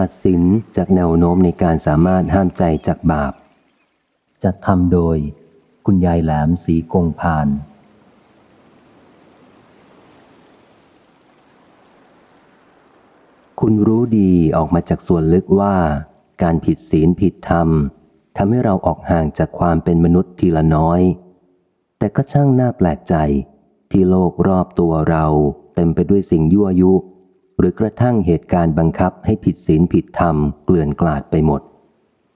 ตัดสินจากแนวโน้มในการสามารถห้ามใจจากบาป จัดทำโดย คุณยายแหลมสีกงพาน คุณรู้ดีออกมาจากส่วนลึกว่า การผิดศีลผิดธรรมทำให้เราออกห่างจากความเป็นมนุษย์ทีละน้อย แต่ก็ช่างน่าแปลกใจที่โลกรอบตัวเราเต็มไปด้วยสิ่งยั่วยุ รือกระทั่งเหตุการณ์บังคับให้ผิดศีลผิดธรรมเกลื่อนกลาดไปหมด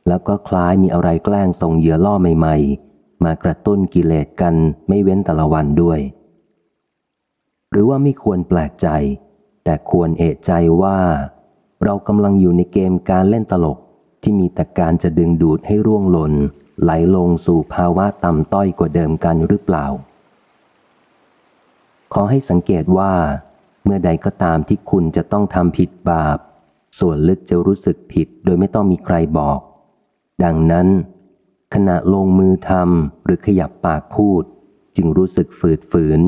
แล้วก็คล้ายมีอะไรแกล้งส่งเหยื่อล่อใหม่ ๆ มากระตุ้นกิเลสกันไม่เว้นแต่ละวันด้วย หรือว่าไม่ควรแปลกใจ แต่ควรเอะใจว่า เรากำลังอยู่ในเกมการเล่นตลกที่มีแต่การจะดึงดูดให้ร่วงหล่นไหลลงสู่ภาวะต่ำต้อยกว่าเดิมกันหรือเปล่า ขอให้สังเกตว่า เมื่อใดก็ตามที่คุณจะต้องทำผิดบาป ส่วนลึกจะรู้สึกผิดโดยไม่ต้องมีใครบอก ดังนั้น ขณะลงมือทำหรือขยับปากพูด จึงรู้สึกฝืดฝืน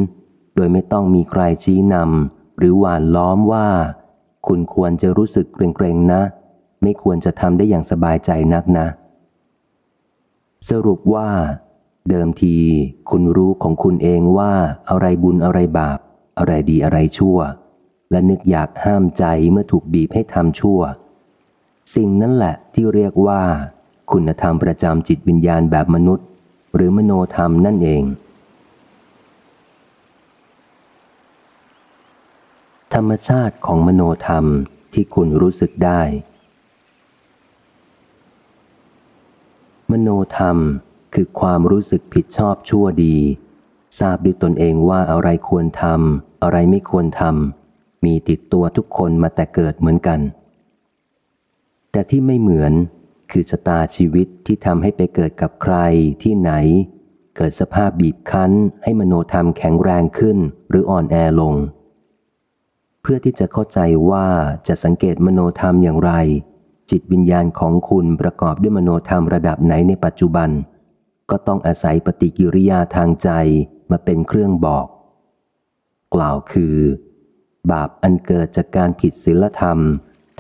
โดยไม่ต้องมีใครชี้นำหรือหวานล้อมว่า คุณควรจะรู้สึกเกรงๆนะ ไม่ควรจะทำได้อย่างสบายใจนักนะ สรุปว่า เดิมทีคุณรู้ของคุณเองว่าอะไรบุญอะไรบาป อะไรดีอะไรชั่ว และนึกอยากห้ามใจเมื่อถูกบีบให้ทำชั่ว สิ่งนั้นแหละที่เรียกว่า คุณธรรมประจำจิตวิญญาณแบบมนุษย์ หรือมโนธรรมนั่นเอง ธรรมชาติของมโนธรรมที่คุณรู้สึกได้ มโนธรรมคือความรู้สึกผิดชอบชั่วดี ทราบด้วยตนเองว่าอะไรควรทำอะไรไม่ควรทำมีติดตัวทุกคนมาแต่เกิดเหมือนกัน แต่ที่ไม่เหมือนคือชะตาชีวิตที่ทำให้ไปเกิดกับใครที่ไหน เกิดสภาพบีบคั้น ให้มโนธรรมแข็งแรงขึ้นหรืออ่อนแอลง เพื่อที่จะเข้าใจว่าจะสังเกตมโนธรรมอย่างไร จิตวิญญาณของคุณประกอบด้วยมโนธรรมระดับไหนในปัจจุบัน ก็ต้องอาศัยปฏิกิริยาทางใจ มาเป็นเครื่องบอก กล่าวคือ บาปอันเกิดจากการผิดศีลธรรม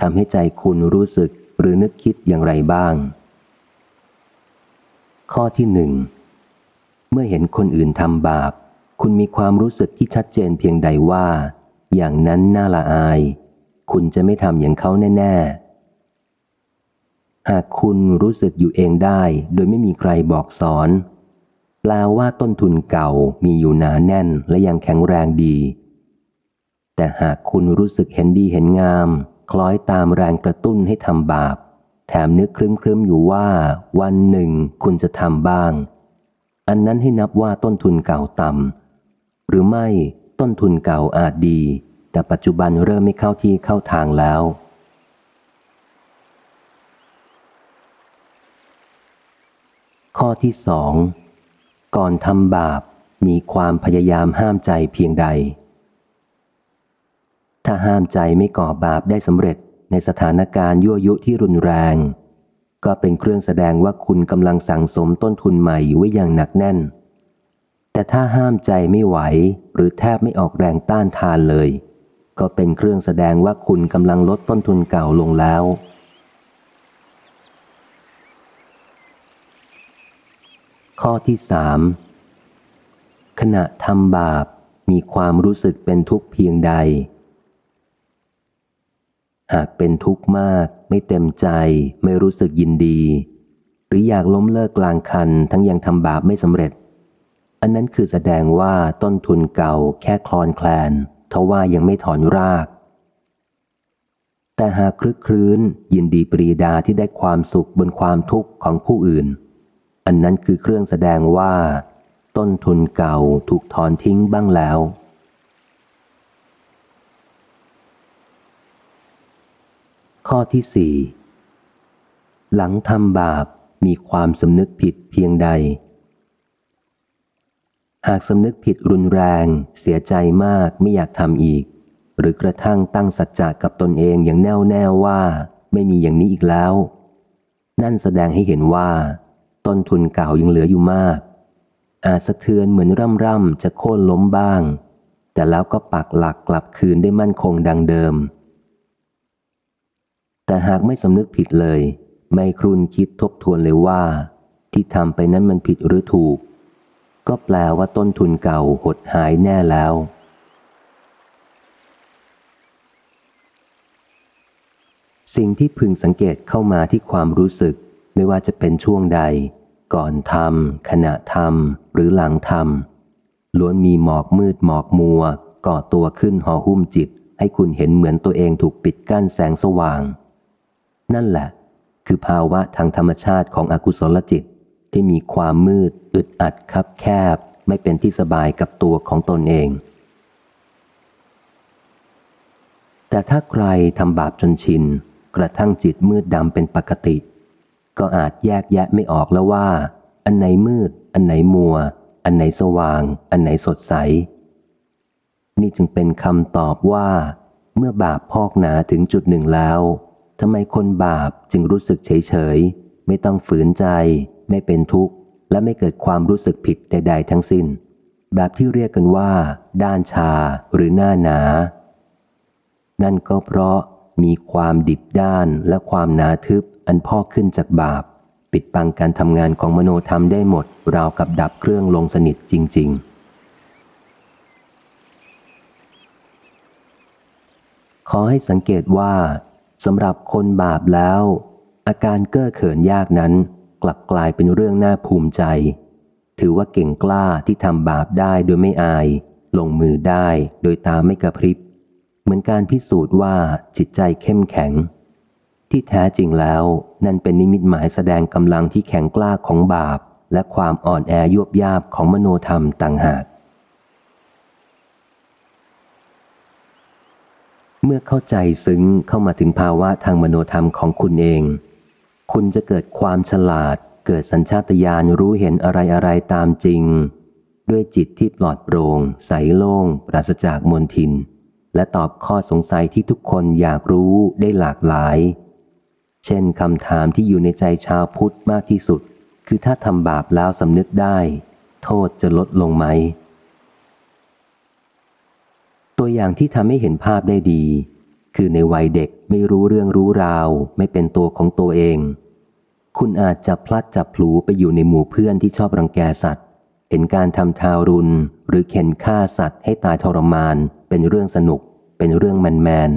ทำให้ใจคุณรู้สึกหรือนึกคิดอย่างไรบ้าง ข้อที่หนึ่ง เมื่อเห็นคนอื่นทำบาป คุณมีความรู้สึกที่ชัดเจนเพียงใดว่า อย่างนั้นน่าละอาย คุณจะไม่ทำอย่างเขาแน่ ๆ หากคุณรู้สึกอยู่เองได้ โดยไม่มีใครบอกสอน แปลว่าต้นทุนเก่ามีอยู่หนาแน่นและยังแข็งแรงดี แต่หากคุณรู้สึกเห็นดีเห็นงาม คล้อยตามแรงกระตุ้นให้ทำบาป แถมนึกครึ้มครึมอยู่ว่า วันหนึ่งคุณจะทำบ้าง อันนั้นให้นับว่าต้นทุนเก่าต่ำหรือไม่ต้นทุนเก่าอาจดี แต่ปัจจุบันเริ่มไม่เข้าที่เข้าทางแล้วข้อที่สอง ก่อนทำบาปมีความพยายามห้ามใจเพียงใด ถ้าห้ามใจไม่ก่อบาปได้สำเร็จในสถานการณ์ยั่วยุที่รุนแรง ก็เป็นเครื่องแสดงว่าคุณกำลังสั่งสมต้นทุนใหม่ไว้อย่างหนักแน่น แต่ถ้าห้ามใจไม่ไหวหรือแทบไม่ออกแรงต้านทานเลย ก็เป็นเครื่องแสดงว่าคุณกำลังลดต้นทุนเก่าลงแล้ว ข้อที่สามขณะทำบาปมีความรู้สึกเป็นทุกข์เพียงใด หากเป็นทุกข์มาก ไม่เต็มใจ ไม่รู้สึกยินดี หรืออยากล้มเลิกกลางคัน ทั้งยังทำบาปไม่สำเร็จ อันนั้นคือแสดงว่าต้นทุนเก่าแค่คลอนแคลนทว่ายังไม่ถอนราก แต่หากคลึกครื้นยินดีปรีดาที่ได้ความสุขบนความทุกข์ของผู้อื่น อันนั้นคือเครื่องแสดงว่า ต้นทุนเก่าถูกถอนทิ้งบ้างแล้ว ข้อที่สี่หลังทำบาปมีความสำนึกผิดเพียงใด หากสำนึกผิดรุนแรง เสียใจมากไม่อยากทำอีก หรือกระทั่งตั้งสัจจะกับตนเองอย่างแน่วแน่ว่า ไม่มีอย่างนี้อีกแล้ว นั่นแสดงให้เห็นว่า ต้นทุนเก่ายังเหลืออยู่มาก อาจสะเทือนเหมือนร่ำร่ำจะโค่นล้มบ้าง แต่แล้วก็ปักหลักกลับคืนได้มั่นคงดังเดิม แต่หากไม่สำนึกผิดเลย ไม่ครุนคิดทบทวนเลยว่า ที่ทำไปนั้นมันผิดหรือถูก ก็แปลว่าต้นทุนเก่าหดหายแน่แล้วสิ่งที่พึงสังเกตเข้ามาที่ความรู้สึกไม่ว่าจะเป็นช่วงใด ก่อนทำขณะทำหรือหลังทำล้วนมีหมอกมืดหมอกมัว ก่อตัวขึ้นห่อหุ้มจิต ให้คุณเห็นเหมือนตัวเองถูกปิดกั้นแสงสว่าง นั่นแหละ คือภาวะทางธรรมชาติของอกุศลจิตที่มีความมืดอึดอัดคับแคบ ไม่เป็นที่สบายกับตัวของตนเอง แต่ถ้าใครทำบาปจนชิน กระทั่งจิตมืดดำเป็นปกติ ก็อาจแยกแยะไม่ออกแล้วว่า อันไหนมืด อันไหนมัว อันไหนสว่าง อันไหนสดใส นี่จึงเป็นคำตอบว่า เมื่อบาปพอกหนาถึงจุดหนึ่งแล้วทำไมคนบาปจึงรู้สึกเฉยเฉยไม่ต้องฝืนใจ ไม่เป็นทุกข์ และไม่เกิดความรู้สึกผิดใด ๆ ทั้งสิน้น แบบที่เรียกกันว่า ด้านชาหรือหน้าหนา นั่นก็เพราะมีความดิบด้านและความหนาทึบ อันพ่อขึ้นจากบาป ปิดบังการทำงานของมโนธรรมได้หมด ราวกับดับเครื่องลงสนิทจริง ๆ ขอให้สังเกตว่าสำหรับคนบาปแล้ว อาการเก้อเขินยากนั้น กลับกลายเป็นเรื่องน่าภูมิใจ ถือว่าเก่งกล้าที่ทำบาปได้โดยไม่อาย ลงมือได้โดยตาไม่กระพริบ เหมือนการพิสูจน์ว่าจิตใจเข้มแข็ง ที่แท้จริงแล้ว นั่นเป็นนิมิตหมายแสดงกำลังที่แข็งกล้าของบาป และความอ่อนแอยวบยาบของมโนธรรมต่างหาก เมื่อเข้าใจซึ้งเข้ามาถึงภาวะทางมโนธรรมของคุณเอง คุณจะเกิดความฉลาด เกิดสัญชาตญาณรู้เห็นอะไรอะไรตามจริง ด้วยจิตที่ปลอดโปรง่งใสโล่ง ปราศจากมนทิน และตอบข้อสงสัยที่ทุกคนอยากรู้ได้หลากหลาย เช่นคำถามที่อยู่ในใจชาวพุทธมากที่สุด คือถ้าทำบาปแล้วสำนึกได้ โทษจะลดลงไหม ตัวอย่างที่ทำให้เห็นภาพได้ดี คือในวัยเด็กไม่รู้เรื่องรู้ราว ไม่เป็นตัวของตัวเอง คุณอาจจะพลัดจับพลูไปอยู่ในหมู่เพื่อนที่ชอบรังแกสัตว์ เห็นการทำทารุณ หรือเข็นฆ่าสัตว์ให้ตายทรมาน เป็นเรื่องสนุก เป็นเรื่องแมนแมน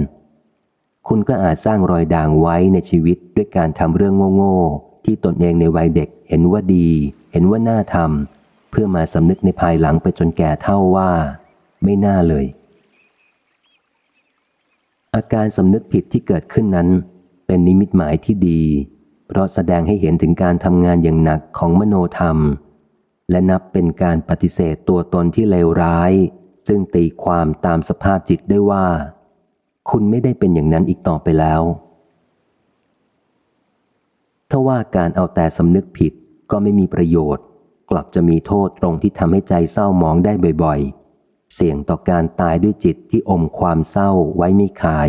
คุณก็อาจสร้างรอยด่างไว้ในชีวิตด้วยการทำเรื่องโง่ๆที่ตนเองในวัยเด็กเห็นว่าดี เห็นว่าน่าทำเพื่อมาสำนึกในภายหลังไปจนแก่เท่าว่า ไม่น่าเลย อาการสำนึกผิดที่เกิดขึ้นนั้น เป็นนิมิตหมายที่ดี เพราะแสดงให้เห็นถึงการทำงานอย่างหนักของมโนธรรม และนับเป็นการปฏิเสธตัวตนที่เลวร้าย ซึ่งตีความตามสภาพจิตได้ว่า คุณไม่ได้เป็นอย่างนั้นอีกต่อไปแล้วถ้าว่าการเอาแต่สำนึกผิดก็ไม่มีประโยชน์ กลับจะมีโทษตรงที่ทำให้ใจเศร้าหมองได้บ่อยๆ เสี่ยงต่อการตายด้วยจิตที่อมความเศร้าไว้ไม่คาย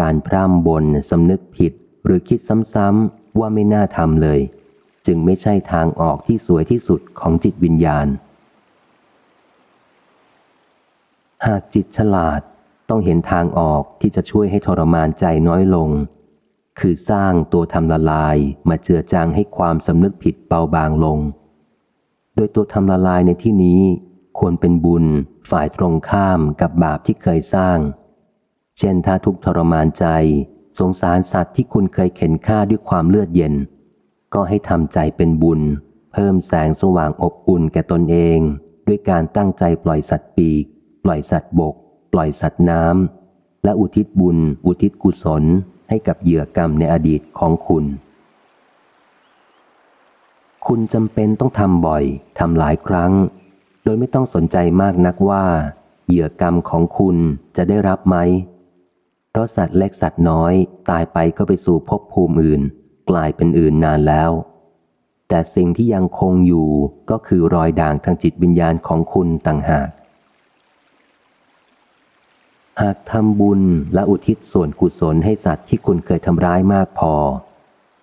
การพร่ำบนสำนึกผิดหรือคิดซ้ำๆว่าไม่น่าทำเลย จึงไม่ใช่ทางออกที่สวยที่สุดของจิตวิญญาณ หากจิตฉลาด ต้องเห็นทางออกที่จะช่วยให้ทรมานใจน้อยลง คือสร้างตัวทำละลายมาเจือจางให้ความสำนึกผิดเบาบางลง โดยตัวทำละลายในที่นี้ ควรเป็นบุญฝ่ายตรงข้ามกับบาปที่เคยสร้าง เช่นถ้าทุกทรมานใจ สงสารสัตว์ที่คุณเคยเข็นฆ่าด้วยความเลือดเย็น ก็ให้ทำใจเป็นบุญ เพิ่มแสงสว่างอบอุ่นแก่ตนเอง ด้วยการตั้งใจปล่อยสัตว์ปีก ปล่อยสัตว์บก ล่อยสัตว์น้ำและอุทิศบุญ อุทิศกุศลให้กับเหยื่อกรรมในอดีตของคุณ คุณจำเป็นต้องทำบ่อยทำหลายครั้ง โดยไม่ต้องสนใจมากนักว่า เหยื่อกรรมของคุณจะได้รับไหมเพราะสัตว์เล็กสัตว์น้อย ตายไปก็ไปสู่ภพภูมิอื่น กลายเป็นอื่นนานแล้วแต่สิ่งที่ยังคงอยู่ก็คือรอยด่างทางจิตวิญญาณของคุณต่างหาก หากทำบุญและอุทิศส่วนกุศลให้สัตว์ที่คุณเคยทำร้ายมากพอ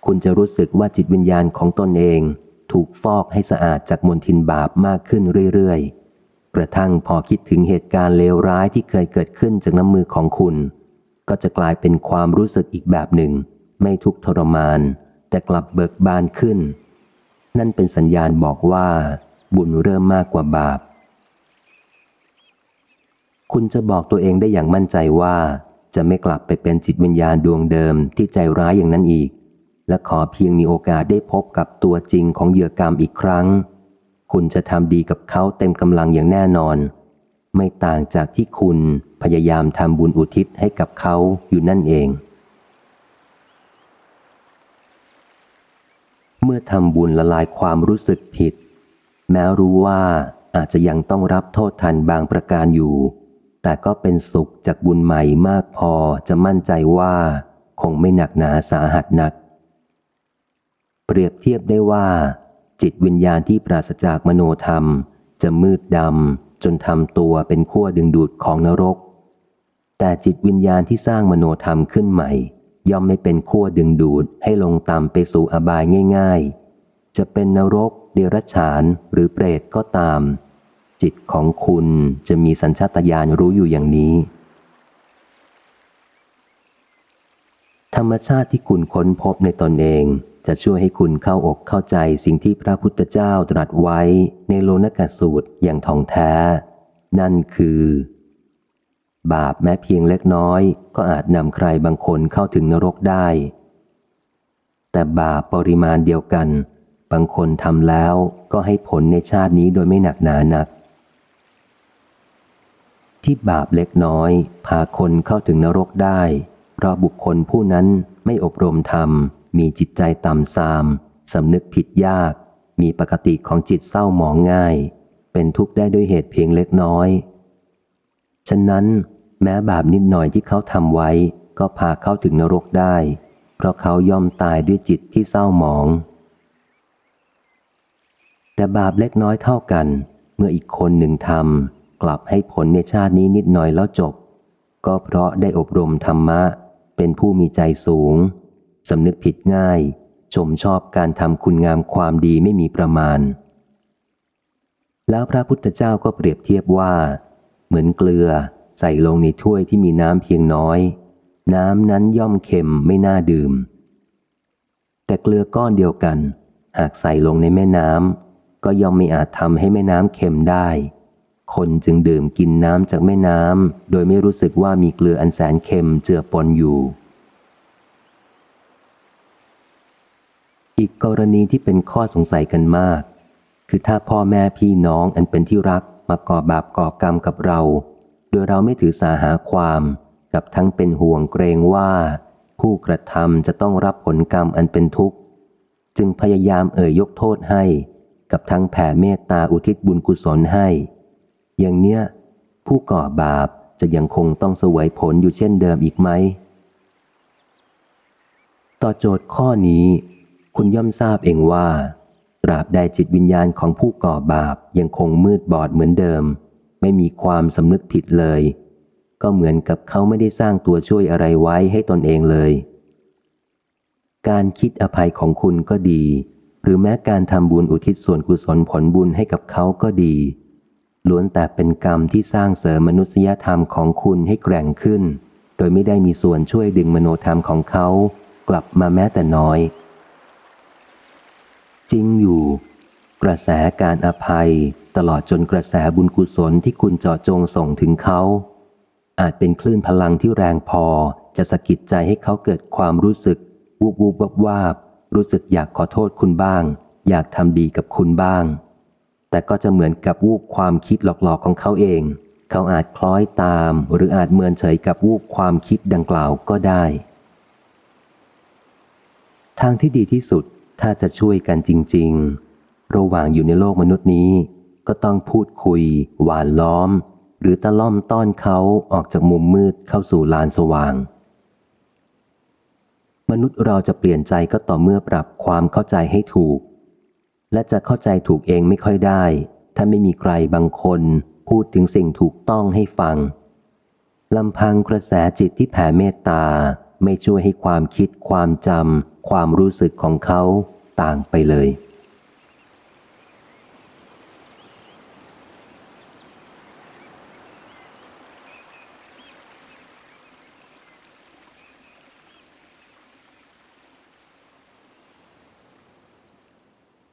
คุณจะรู้สึกว่าจิตวิญญาณของตนเอง ถูกฟอกให้สะอาดจากมลทินบาปมากขึ้นเรื่อยๆ กระทั่งพอคิดถึงเหตุการณ์เลวร้ายที่เคยเกิดขึ้นจากน้ำมือของคุณ ก็จะกลายเป็นความรู้สึกอีกแบบหนึ่ง ไม่ทุกทรมาน แต่กลับเบิกบานขึ้น นั่นเป็นสัญญาณบอกว่า บุญเริ่มมากกว่าบาป คุณจะบอกตัวเองได้อย่างมั่นใจว่า จะไม่กลับไปเป็นจิตวิญญาณดวงเดิมที่ใจร้ายอย่างนั้นอีก และขอเพียงมีโอกาสได้พบกับตัวจริงของเหยื่อกรรมอีกครั้ง คุณจะทำดีกับเขาเต็มกำลังอย่างแน่นอน ไม่ต่างจากที่คุณพยายามทำบุญอุทิศให้กับเขาอยู่นั่นเอง เมื่อทำบุญละลายความรู้สึกผิด แม้รู้ว่าอาจจะยังต้องรับโทษทันบางประการอยู่ แต่ก็เป็นสุขจากบุญใหม่มากพอจะมั่นใจว่า คงไม่หนักหนาสาหัสนัก เปรียบเทียบได้ว่า จิตวิญญาณที่ปราศจากมโนธรรม จะมืดดำจนทำตัวเป็นขั้วดึงดูดของนรก แต่จิตวิญญาณที่สร้างมโนธรรมขึ้นใหม่ ย่อมไม่เป็นขั้วดึงดูดให้ลงต่ำไปสู่อบายง่าย ๆ จะเป็นนรก เดรัจฉานหรือเปรตก็ตาม จิตของคุณจะมีสัญชาตญาณรู้อยู่อย่างนี้ ธรรมชาติที่คุณค้นพบในตนเอง จะช่วยให้คุณเข้าอกเข้าใจสิ่งที่พระพุทธเจ้าตรัสไว้ในโลนกสูตรอย่างท่องแท้ นั่นคือ บาปแม้เพียงเล็กน้อยก็อาจนำใครบางคนเข้าถึงนรกได้ แต่บาปปริมาณเดียวกันบางคนทำแล้วก็ให้ผลในชาตินี้โดยไม่หนักหนานัก ที่บาปเล็กน้อย พาคนเข้าถึงนรกได้ เพราะบุคคลผู้นั้นไม่อบรมธรรม มีจิตใจต่ำทรามสำนึกผิดยาก มีปกติของจิตเศร้าหมองง่าย เป็นทุกข์ได้ด้วยเหตุเพียงเล็กน้อย ฉะนั้น แม้บาปนิดหน่อยที่เขาทำไว้ ก็พาเข้าถึงนรกได้ เพราะเขาย่อมตายด้วยจิตที่เศร้าหมอง แต่บาปเล็กน้อยเท่ากัน เมื่ออีกคนหนึ่งทำ กลับให้ผลในชาตินี้นิดหน่อยแล้วจบ ก็เพราะได้อบรมธรรมะ เป็นผู้มีใจสูงสำนึกผิดง่าย ชมชอบการทำคุณงามความดีไม่มีประมาณ แล้วพระพุทธเจ้าก็เปรียบเทียบว่า เหมือนเกลือใส่ลงในถ้วยที่มีน้ำเพียงน้อย น้ำนั้นย่อมเค็มไม่น่าดื่ม แต่เกลือก้อนเดียวกัน หากใส่ลงในแม่น้ำก็ย่อมไม่อาจทำให้แม่น้ำเค็มได้ คนจึงดื่มกินน้ำจากแม่น้ำโดยไม่รู้สึกว่ามีเกลืออันแสนเค็มเจือปนอยู่ อีกกรณีที่เป็นข้อสงสัยกันมาก คือถ้าพ่อแม่พี่น้องอันเป็นที่รักมาก่อบาปก่อกรรมกับเรา โดยเราไม่ถือสาหาความกับทั้งเป็นห่วงเกรงว่า ผู้กระทำจะต้องรับผลกรรมอันเป็นทุกข์ จึงพยายามเอ่ยยกโทษให้ กับทั้งแผ่เมตตาอุทิศบุญกุศลให้ อย่างเนี้ย ผู้ก่อบาปจะยังคงต้องสวยผลอยู่เช่นเดิมอีกไหม ต่อโจทย์ข้อนี้ คุณย่อมทราบเองว่า ตราบใดจิตวิญญาณของผู้ก่อบาปยังคงมืดบอดเหมือนเดิม ไม่มีความสำนึกผิดเลย ก็เหมือนกับเขาไม่ได้สร้างตัวช่วยอะไรไว้ให้ตนเองเลย การคิดอภัยของคุณก็ดี หรือแม้การทำบุญอุทิศส่วนกุศลผลบุญให้กับเขาก็ดี ล้วนแต่เป็นกรรมที่สร้างเสริมมนุษยธรรมของคุณให้แกร่งขึ้น โดยไม่ได้มีส่วนช่วยดึงมโนธรรมของเขา กลับมาแม้แต่น้อย จริงอยู่ กระแสการอภัยตลอดจนกระแสบุญกุศลที่คุณเจาะจงส่งถึงเขา อาจเป็นคลื่นพลังที่แรงพอจะสะกิดใจให้เขาเกิดความรู้สึกวูบวูบวับวาบรู้สึกอยากขอโทษคุณบ้าง อยากทำดีกับคุณบ้าง แต่ก็จะเหมือนกับวูบความคิดหลอกๆของเขาเอง เขาอาจคล้อยตาม หรืออาจเมินเฉยกับวูบความคิดดังกล่าวก็ได้ ทางที่ดีที่สุดถ้าจะช่วยกันจริง ๆ ระหว่างอยู่ในโลกมนุษย์นี้ ก็ต้องพูดคุย หวานล้อม หรือตะล่อมต้อนเขาออกจากมุมมืดเข้าสู่ลานสว่าง มนุษย์เราจะเปลี่ยนใจก็ต่อเมื่อปรับความเข้าใจให้ถูก และจะเข้าใจถูกเองไม่ค่อยได้ ถ้าไม่มีใครบางคนพูดถึงสิ่งถูกต้องให้ฟังลำพังกระแสจิตที่แผ่เมตตาไม่ช่วยให้ความคิดความจำความรู้สึกของเขาต่างไปเลย